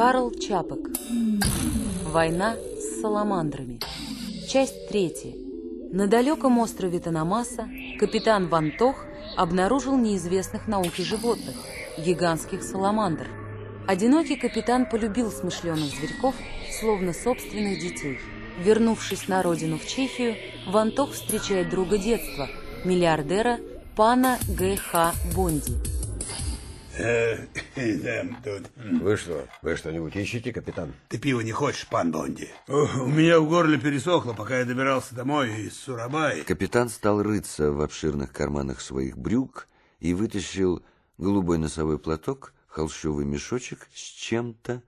Карл Чапок. Война с саламандрами. Часть третья. На далеком острове Танамаса капитан Вантох обнаружил неизвестных науке животных – гигантских саламандр. Одинокий капитан полюбил смышленых зверьков, словно собственных детей. Вернувшись на родину в Чехию, Вантох встречает друга детства – миллиардера пана Г.Х. Бонди. Э. Вы что, вы что-нибудь ищете, капитан? Ты пива не хочешь, пан Бонди? У меня в горле пересохло, пока я добирался домой из Сурабаи. Капитан стал рыться в обширных карманах своих брюк и вытащил голубой носовой платок, холщовый мешочек с чем-то,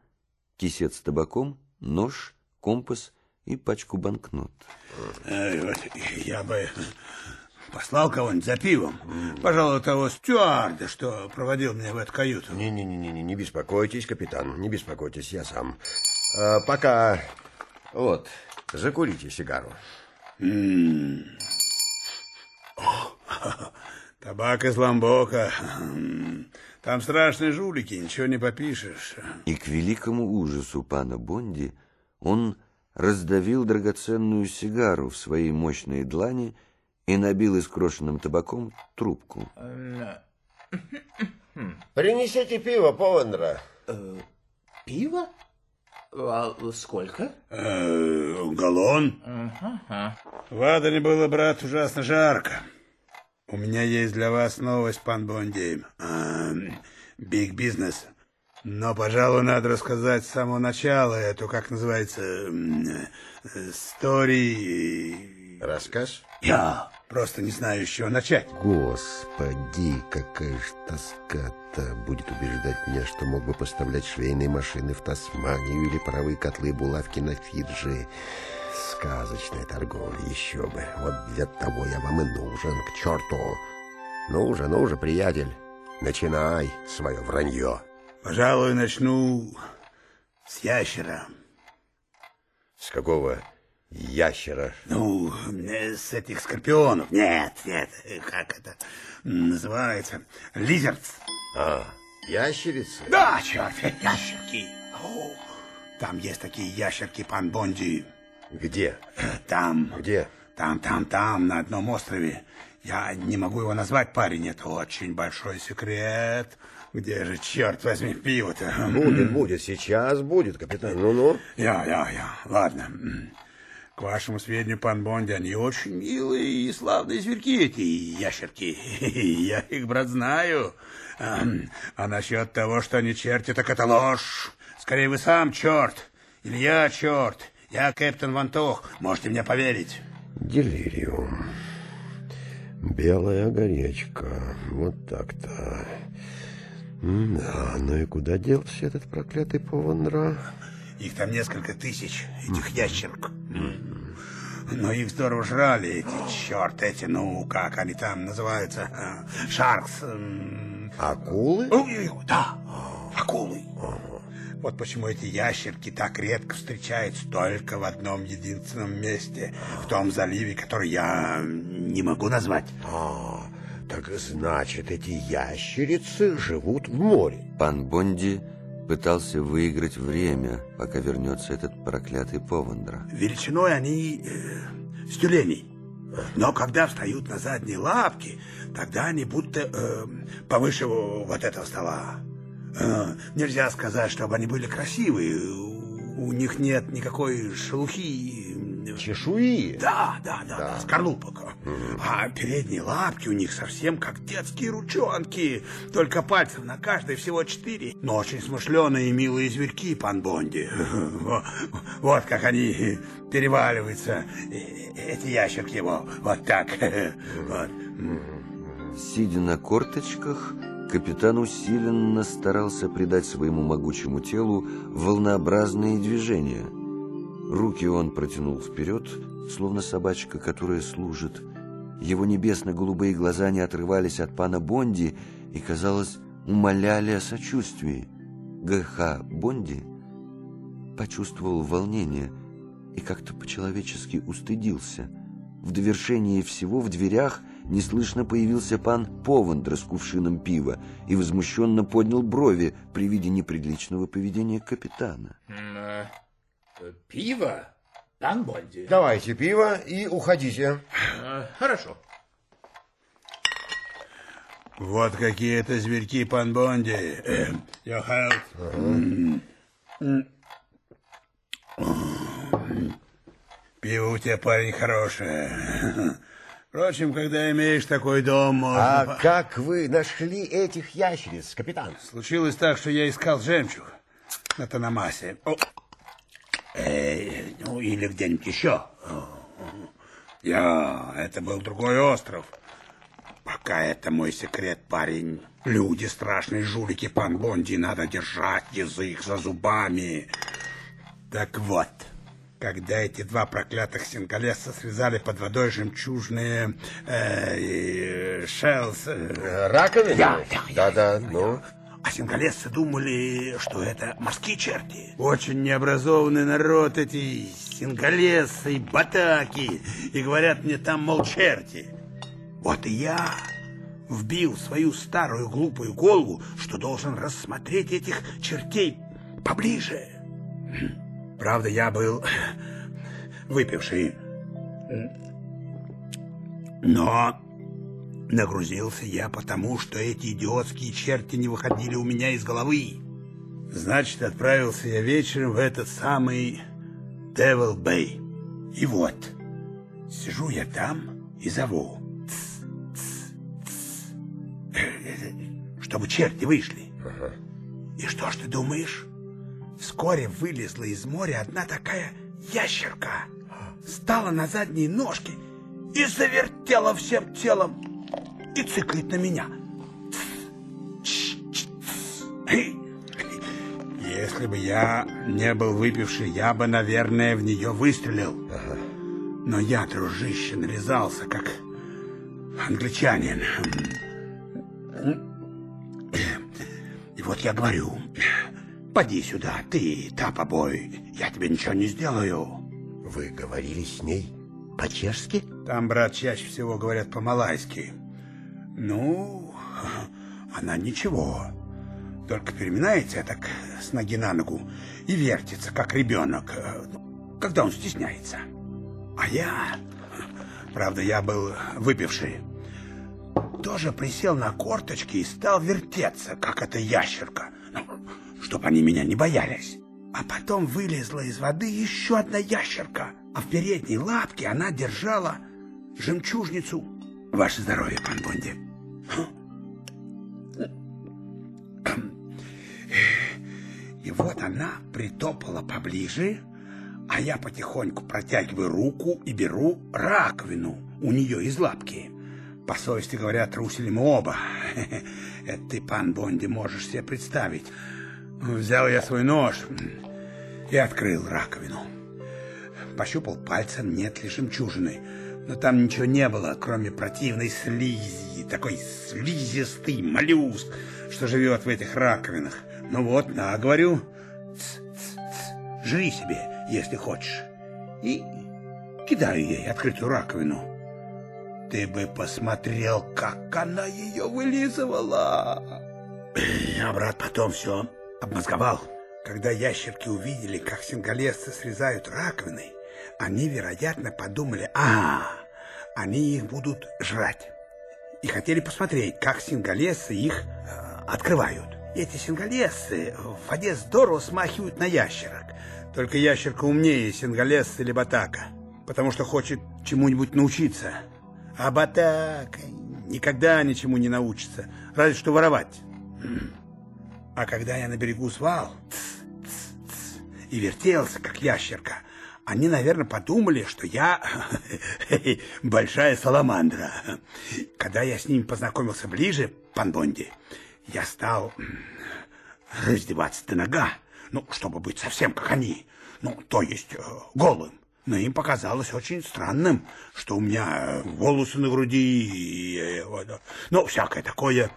кисет с табаком, нож, компас и пачку банкнот. Э, вот я бы послал кого-нибудь за пивом. Пожалуй, того стюарда, что проводил меня в эту каюту. Не-не-не, не беспокойтесь, капитан, не беспокойтесь, я сам. А, пока, вот, закурите сигару. Табак из Ламбока. Там страшные жулики, ничего не попишешь. И к великому ужасу пана Бонди он раздавил драгоценную сигару в своей мощной длани и набил искрошенным табаком трубку. Принесите пиво, Повандра. Пиво? А сколько? Э, галлон. В Адане было, брат, ужасно жарко. У меня есть для вас новость, пан Бонди. Биг бизнес. Но, пожалуй, надо рассказать с самого начала эту, как называется, стори... Рассказ? Я просто не знаю, с чего начать. Господи, какая ж тоска-то будет убеждать меня, что мог бы поставлять швейные машины в Тасманию или паровые котлы и булавки на Фиджи. Сказочная торговля, еще бы. Вот для того я вам и нужен, к черту. Ну уже, ну уже, приятель, начинай свое вранье. Пожалуй, начну с ящера. С какого ящера? Ну, с этих скорпионов. Нет, нет, как это называется? Лизердс. А, ящерицы? Да, черт, ящерки. О, там есть такие ящерки, пан Бонди. Где? Там. Где? Там, там, там, на одном острове. Я не могу его назвать, парень, это очень большой секрет. Где же, черт возьми, пиво-то? Будет, будет, сейчас будет, капитан. Ну-ну. Я, я, я. Ладно. К вашему сведению, пан Бонди, они очень милые и славные зверьки, эти ящерки. Я их, брат, знаю. А, а насчет того, что они черти, так это ложь. Скорее, вы сам черт. Или я черт. Я капитан Вантох. Можете мне поверить. Делириум. Белая горечка. Вот так-то. Да, ну и куда делся этот проклятый Повандра? Их там несколько тысяч, этих ящерок. Но их здорово жрали, эти, черт, эти, ну, как они там называются, шаркс. Акулы? Да, акулы. Вот почему эти ящерки так редко встречаются только в одном единственном месте, в том заливе, который я не могу назвать. А, так значит, эти ящерицы живут в море. Пан Бонди пытался выиграть время, пока вернется этот проклятый Повандра. Величиной они э, с тюленей. Но когда встают на задние лапки, тогда они будто э, повыше вот этого стола. Э, нельзя сказать, чтобы они были красивые. У них нет никакой шелухи. Чешуи? Да, да, да, да, скорлупок. А передние лапки у них совсем как детские ручонки. Только пальцев на каждой всего четыре. Но очень смышленые и милые зверьки, пан Бонди. Вот как они переваливаются, эти ящерки его, вот так. Вот. Сидя на корточках, капитан усиленно старался придать своему могучему телу волнообразные движения. Руки он протянул вперед, словно собачка, которая служит. Его небесно-голубые глаза не отрывались от пана Бонди и, казалось, умоляли о сочувствии. Г.Х. Бонди почувствовал волнение и как-то по-человечески устыдился. В довершении всего в дверях неслышно появился пан Повандра с кувшином пива и возмущенно поднял брови при виде неприличного поведения капитана. Э, Пиво? Пан Бонди? Давайте пиво и уходите. Э, Хорошо. Вот какие это зверьки, пан Бонди. Э, Your health. Пиво у тебя, парень, хорошее. Впрочем, когда имеешь такой дом, можно... А как вы нашли этих ящериц, капитан? Случилось так, что я искал жемчуг на Танамасе. О, э, ну, или где-нибудь еще. Я... Это был другой остров. Пока это мой секрет, парень. Люди страшные жулики, пан Бонди, надо держать язык за зубами. Так вот, когда эти два проклятых сингалеса связали под водой жемчужные э, э, шелс, э, Раковины? Я, я, я, Да-да, ну... а сингалесцы думали, что это морские черти. Очень необразованный народ эти сингалесы и батаки. И говорят мне там, мол, черти. Вот и я вбил в свою старую глупую голову, что должен рассмотреть этих чертей поближе. Правда, я был выпивший. Но Нагрузился я потому, что эти идиотские черти не выходили у меня из головы. Значит, отправился я вечером в этот самый Девил Бэй. И вот, сижу я там и зову. «Тс, тс, тс». Чтобы черти вышли. И что ж ты думаешь? Вскоре вылезла из моря одна такая ящерка. Стала на задние ножки и завертела всем телом и цикает на меня. Если бы я не был выпивший, я бы, наверное, в нее выстрелил. Но я, дружище, нарезался, как англичанин. И вот я говорю, поди сюда, ты, тапобой, я тебе ничего не сделаю. Вы говорили с ней по-чешски? Там, брат, чаще всего говорят по-малайски. Ну, она ничего. Только переминается так с ноги на ногу и вертится, как ребенок, когда он стесняется. А я, правда, я был выпивший, тоже присел на корточки и стал вертеться, как эта ящерка, ну, чтобы они меня не боялись. А потом вылезла из воды еще одна ящерка, а в передней лапке она держала жемчужницу. Ваше здоровье, пан Бонди. И вот она притопала поближе, а я потихоньку протягиваю руку и беру раковину у нее из лапки. По совести говоря, трусили мы оба. Это ты, пан Бонди, можешь себе представить. Взял я свой нож и открыл раковину. Пощупал пальцем, нет ли жемчужины. Но там ничего не было, кроме противной слизи. Такой слизистый моллюск, что живет в этих раковинах. Ну вот, на, говорю, ц -ц -ц, жри себе, если хочешь. И кидаю ей открытую раковину. Ты бы посмотрел, как она ее вылизывала. Я, брат, потом все обмозговал. Когда ящерки увидели, как сингалесцы срезают раковины, они, вероятно, подумали, а, они их будут жрать. И хотели посмотреть, как сингалесцы их э, открывают. Эти сингалесцы в воде здорово смахивают на ящерок. Только ящерка умнее сингалесца или батака, потому что хочет чему-нибудь научиться. А батак никогда ничему не научится, разве что воровать. А когда я на берегу звал и вертелся, как ящерка, они, наверное, подумали, что я большая саламандра. Когда я с ними познакомился ближе, пан Бонди, я стал раздеваться до нога, ну, чтобы быть совсем как они, ну, то есть голым. Но им показалось очень странным, что у меня волосы на груди, ну, всякое такое.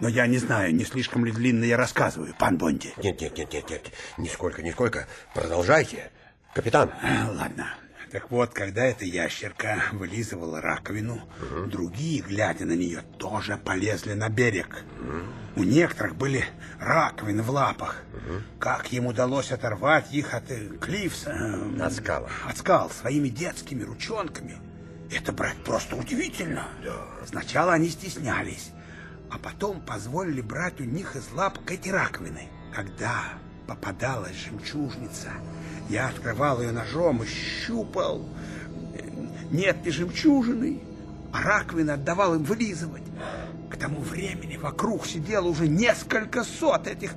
Но я не знаю, не слишком ли длинно я рассказываю, пан Бонди. Нет, нет, нет, нет, нет, нисколько, нисколько. Продолжайте, капитан. Ладно, Так вот, когда эта ящерка вылизывала раковину, другие, глядя на нее, тоже полезли на берег. У некоторых были раковины в лапах. Как им удалось оторвать их от э, клифса? э, От скала. От скал своими детскими ручонками. Это, брат, просто удивительно. Сначала они стеснялись, а потом позволили брать у них из лапок эти раковины. Когда попадалась жемчужница, я открывал ее ножом и щупал. Нет ни жемчужины, а раковины отдавал им вылизывать. К тому времени вокруг сидело уже несколько сот этих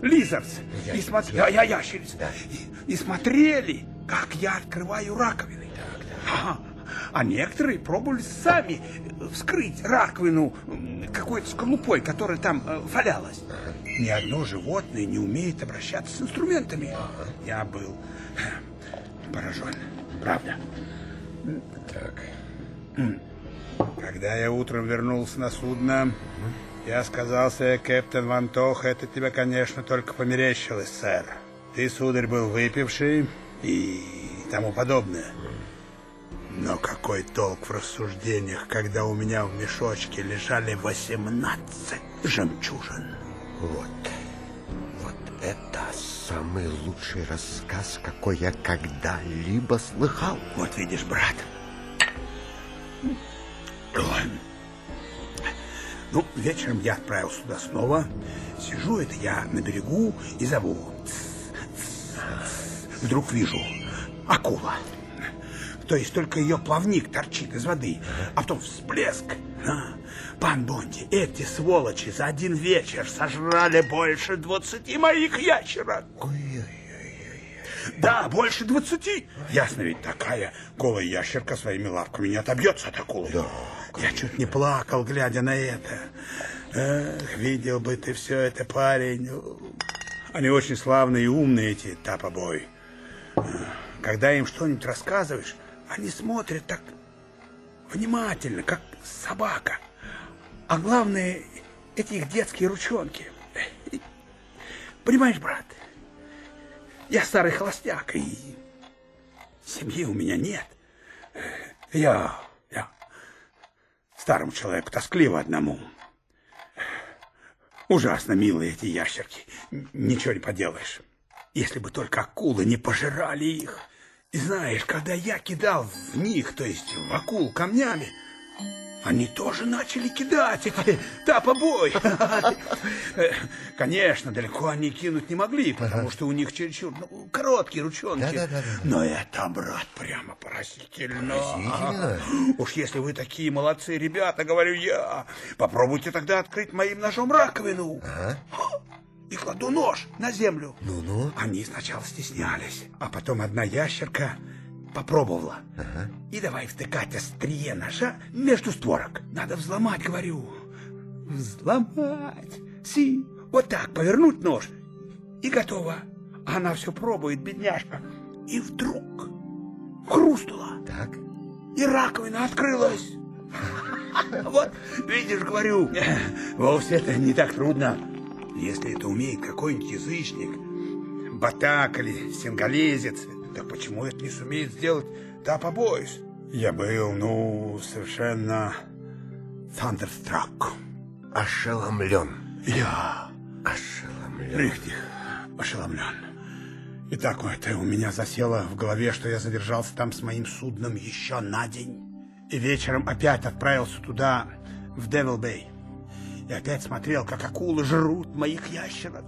лизерс. И, смотр... я, я, ящериц. И, и смотрели, как я открываю раковины. Ага. А некоторые пробовали сами вскрыть раковину какой-то скорлупой, которая там э, валялась. Ни одно животное не умеет обращаться с инструментами. Я был э, поражен. Правда. Так. Когда я утром вернулся на судно, я сказал себе, капитан Вантох, это тебе, конечно, только померещилось, сэр. Ты, сударь, был выпивший и тому подобное. Но какой толк в рассуждениях, когда у меня в мешочке лежали 18 жемчужин? Вот. Вот это самый лучший рассказ, какой я когда-либо слыхал. Вот видишь, брат. Ну, вечером я отправился туда снова. Сижу это я на берегу и зову. Вдруг вижу акула. То есть только ее плавник торчит из воды, а потом всплеск. А, Пан Бонди, эти сволочи за один вечер сожрали больше двадцати моих ящерок. Да, больше двадцати. Ясно ведь, такая голая ящерка своими лапками не отобьется от акулы. Я чуть не плакал, глядя на это. Эх, видел бы ты все это, парень. Они очень славные и умные, эти тапобой. Когда им что-нибудь рассказываешь, они смотрят так внимательно, как собака. А главное, эти их детские ручонки. Понимаешь, брат, я старый холостяк, и семьи у меня нет. Я, я старому человеку тоскливо одному. Ужасно милые эти ящерки. Ничего не поделаешь. Если бы только акулы не пожирали их. И знаешь, когда я кидал в них, то есть в акул камнями, они тоже начали кидать эти тапобой. Конечно, далеко они кинуть не могли, потому что у них чересчур ну, короткие ручонки. Но это, брат, прямо поразительно. Поразительно? Уж если вы такие молодцы, ребята, говорю я, попробуйте тогда открыть моим ножом раковину. И кладу нож на землю. Ну-ну. Они сначала стеснялись, а потом одна ящерка попробовала. И давай втыкать острие ножа между створок. Надо взломать, говорю. Взломать. Си. Вот так, повернуть нож. И готово. Она все пробует, бедняжка. И вдруг хрустнула. Так. И раковина открылась. Вот, видишь, говорю, вовсе это не так трудно. Если это умеет какой-нибудь язычник, батак или сингалезец, так почему это не сумеет сделать Тапа Бойс? Я был, ну, совершенно thunderstruck. Ошеломлен. Я Ошеломлен. Richtig, ошеломлен. И так это у меня засело в голове, что я задержался там с моим судном еще на день. И вечером опять отправился туда, в Девил Бэй. И опять смотрел, как акулы жрут моих ящерок.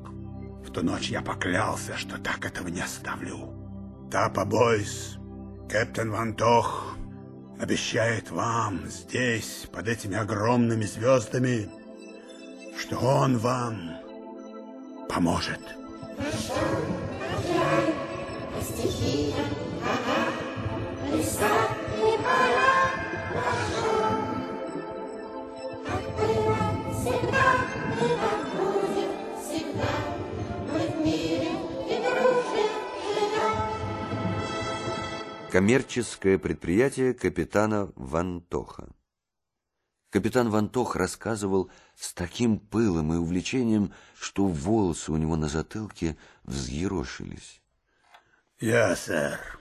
В ту ночь я поклялся, что так этого не оставлю. Тапа Бойс, Кэптен Ван Тох обещает вам здесь, под этими огромными звездами, что он вам поможет. Всегда Коммерческое предприятие капитана Вантоха. Капитан Вантох рассказывал с таким пылом и увлечением, что волосы у него на затылке взъерошились. Я, сэр,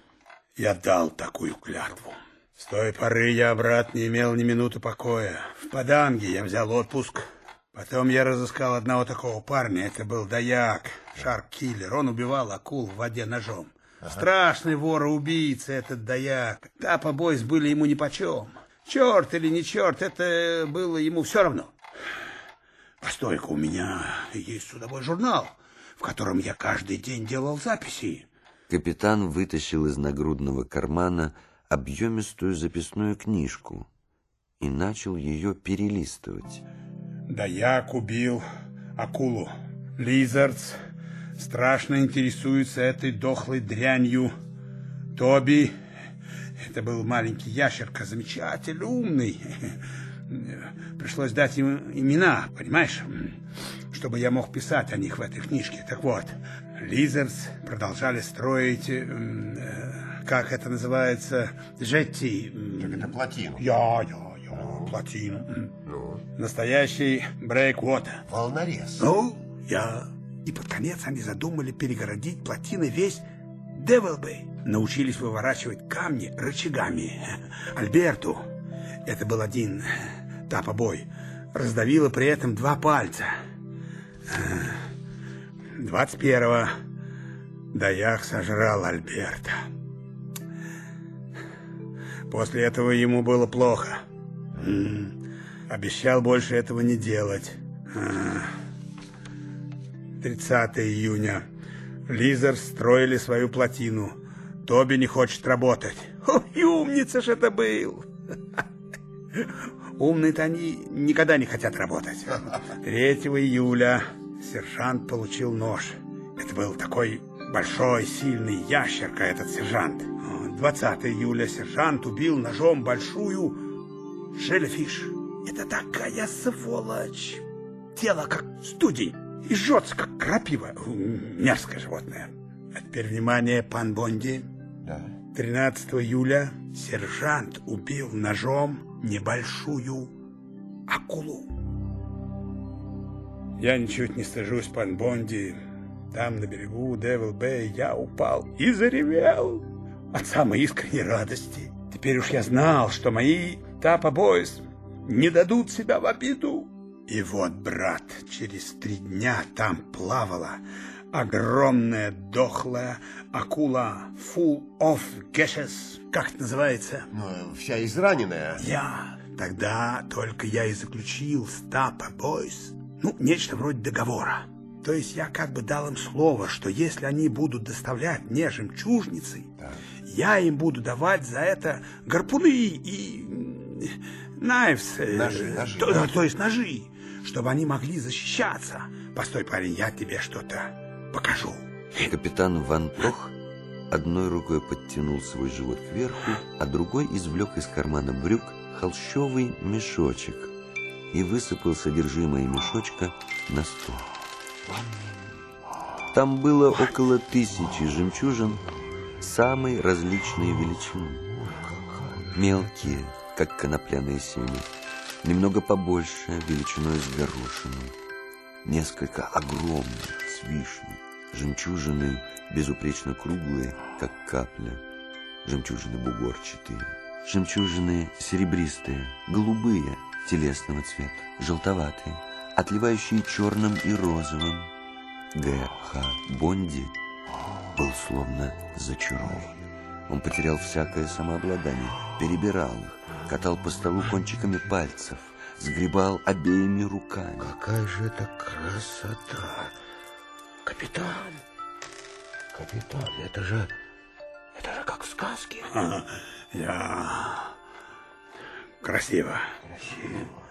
я дал такую клятву. С той поры я, брат, не имел ни минуты покоя. В Паданге я взял отпуск. Потом я разыскал одного такого парня. Это был Даяк, шарк-киллер. Он убивал акул в воде ножом. Страшный вор и убийца этот Даяк. Тапа Бойс были ему нипочем. Черт или не черт, это было ему все равно. Постой-ка, у меня есть судовой журнал, в котором я каждый день делал записи. Капитан вытащил из нагрудного кармана объемистую записную книжку и начал ее перелистывать. Даяк убил акулу. Лизардс страшно интересуется этой дохлой дрянью. Тоби, это был маленький ящерка, замечательный, умный. Пришлось дать ему имена, понимаешь, чтобы я мог писать о них в этой книжке. Так вот, Лизардс продолжали строить, э, как это называется, жетти. Так это плотину. Я, я, я, плотину. Ну, Настоящий брейквотер. волнорез. Ну, я... И под конец они задумали перегородить плотиной весь Девилбей. Научились выворачивать камни рычагами. Альберту, это был один тапобой, раздавило при этом два пальца. 21-го Даях сожрал Альберта. После этого ему было плохо. Обещал больше этого не делать. А. 30 июня. Лизер строили свою плотину. Тоби не хочет работать. Ой, умница ж это был! Умные-то они никогда не хотят работать. 3 июля сержант получил нож. Это был такой большой, сильный ящерка, этот сержант. 20 июля сержант убил ножом большую шелефиш. Это такая сволочь. Тело как студень и жжется, как крапива. Мерзкое животное. А теперь внимание, пан Бонди. Да. 13 июля сержант убил ножом небольшую акулу. Я ничуть не стыжусь, пан Бонди. Там, на берегу Девил Бэй, я упал и заревел от самой искренней радости. Теперь уж я знал, что мои Тапа Бойс не дадут себя в обиду. И вот, брат, через три дня там плавала огромная дохлая акула full of gashes. Как это называется? Ну, вся израненная. Я. Тогда только я и заключил с Тапа Бойс, ну, нечто вроде договора. То есть я как бы дал им слово, что если они будут доставлять мне жемчужницы, я им буду давать за это гарпуны и knives, Ножи, ножи, то, ножи. то есть ножи, чтобы они могли защищаться. Постой, парень, я тебе что-то покажу. Капитан Вантох одной рукой подтянул свой живот кверху, а другой извлек из кармана брюк холщовый мешочек и высыпал содержимое мешочка на стол. Там было около тысячи жемчужин самой различной величины. Мелкие, как конопляное семя, немного побольше, величиной с горошину, несколько огромных, с вишней, жемчужины безупречно круглые, как капля, жемчужины бугорчатые, жемчужины серебристые, голубые, телесного цвета, желтоватые, отливающие черным и розовым. Г.Х. Бонди был словно зачарован. Он потерял всякое самообладание, перебирал их, катал по столу кончиками пальцев, сгребал обеими руками. Какая же это красота! Капитан! Капитан, это же... Это же как в сказке. Я... Красиво. Красиво.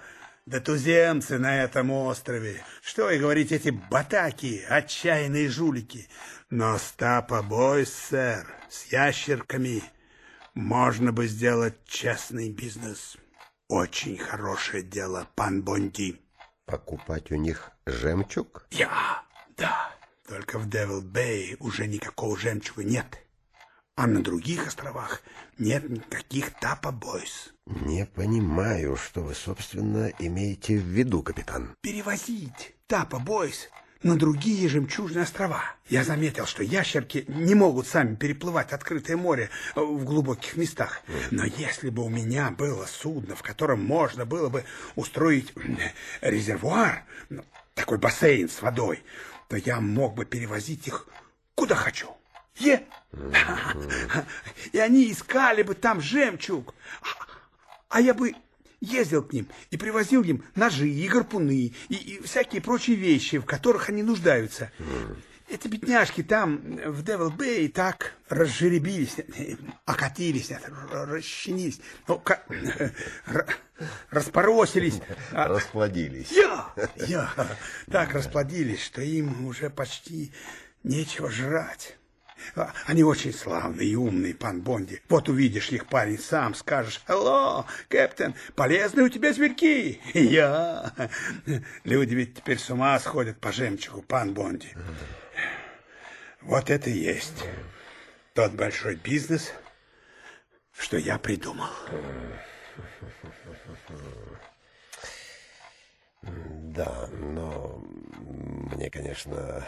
Да туземцы на этом острове. Что и говорить, эти батаки, отчаянные жулики. Но с Тапа Бойс, сэр, с ящерками можно бы сделать честный бизнес. Очень хорошее дело, пан Бонди. Покупать у них жемчуг? Я, да. Только в Девил Бэй уже никакого жемчуга нет. А на других островах нет никаких Тапа Бойс. Не понимаю, что вы, собственно, имеете в виду, капитан. перевозить Тапа Бойс на другие жемчужные острова. Я заметил, что ящерки не могут сами переплывать открытое море э, в глубоких местах. Но если бы у меня было судно, в котором можно было бы устроить э, резервуар, ну, такой бассейн с водой, то я мог бы перевозить их куда хочу. Е. И они искали бы там жемчуг. А- А я бы ездил к ним и привозил им ножи и гарпуны и, и всякие прочие вещи, в которых они нуждаются. Эти бедняжки там, в Девил Бэй, так разжеребились, э, окатились, э, расчинились, ну, ка- р- распоросились. А- Расплодились. я, я так расплодились, что им уже почти нечего жрать. Они очень славные и умные, пан Бонди. Вот увидишь их, парень, сам скажешь, «Алло, кэптен, полезные у тебя зверьки!» Я. Люди ведь теперь с ума сходят по жемчугу, пан Бонди. Вот это и есть тот большой бизнес, что я придумал. Да, но мне, конечно,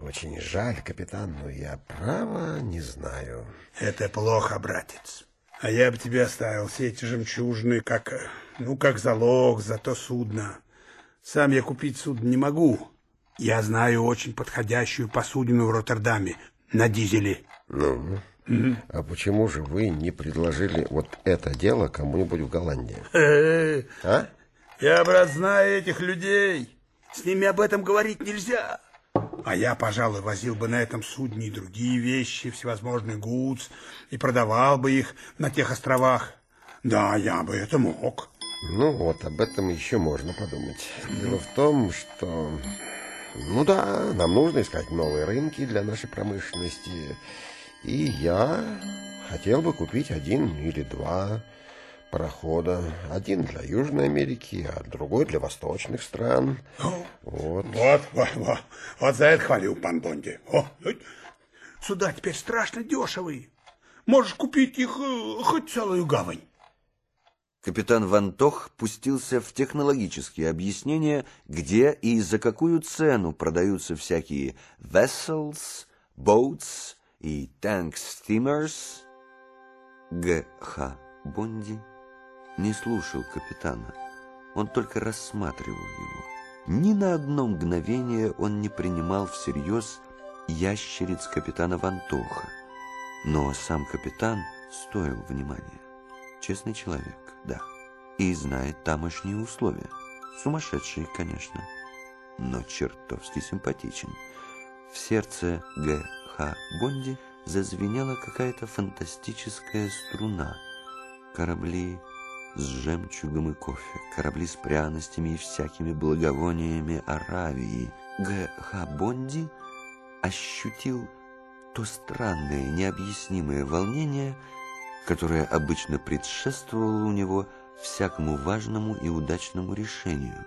очень жаль, капитан, но я право не знаю. Это плохо, братец. А я бы тебе оставил все эти жемчужные, как, ну, как залог за то судно. Сам я купить судно не могу. Я знаю очень подходящую посудину в Роттердаме на дизеле. Ну, а почему же вы не предложили вот это дело кому-нибудь в Голландии? Э, А? Я, брат, знаю этих людей. С ними об этом говорить нельзя. А я, пожалуй, возил бы на этом судне и другие вещи, всевозможные гудс, и продавал бы их на тех островах. Да, я бы это мог. Ну вот, об этом еще можно подумать. Дело в том, что... Ну да, нам нужно искать новые рынки для нашей промышленности. И я хотел бы купить один или два парохода. Один для Южной Америки, а другой для восточных стран. Вот. Вот, вот, вот, вот за это хвалю, пан Бонди. О, э, суда теперь страшно дешевые. Можешь купить их э, хоть целую гавань. Капитан Вантох пустился в технологические объяснения, где и за какую цену продаются всякие vessels, boats и tank steamers. Г.Х. Бонди не слушал капитана, он только рассматривал его. Ни на одно мгновение он не принимал всерьез ящериц капитана Вантоха, но сам капитан стоил внимания. Честный человек, да, и знает тамошние условия. Сумасшедший, конечно, но чертовски симпатичен. В сердце Г. Х. Бонди зазвенела какая-то фантастическая струна. Корабли с жемчугом и кофе, корабли с пряностями и всякими благовониями Аравии. Г. Х. Бонди ощутил то странное, необъяснимое волнение, которое обычно предшествовало у него всякому важному и удачному решению.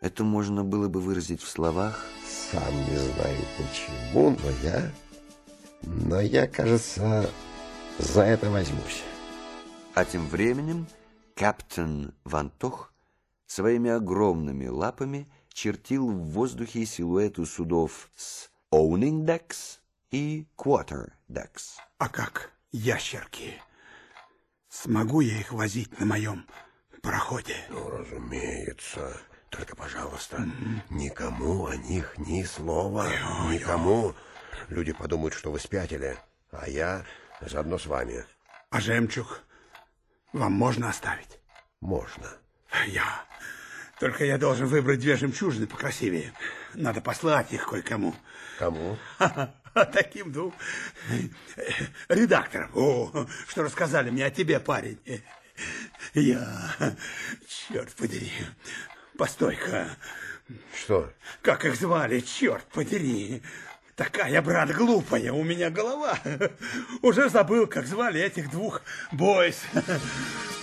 Это можно было бы выразить в словах Сам не знаю почему, но я... Но я, кажется, за это возьмусь. А тем временем капитан Вантох своими огромными лапами чертил в воздухе силуэты судов с owning decks и quarter decks. А как ящерки? Смогу я их возить на моем пароходе? Ну, разумеется. Только, пожалуйста, никому о них ни слова. Никому. Люди подумают, что вы спятили, а я заодно с вами. А жемчуг вам можно оставить? Можно. Я. Только я должен выбрать две жемчужины покрасивее. Надо послать их кое-кому. Кому? Таким двум редакторам. О, что рассказали мне о тебе, парень. Я... Черт подери. Постой-ка. Что? Как их звали, черт подери. Такая, брат, глупая у меня голова. Уже забыл, как звали этих двух бойс.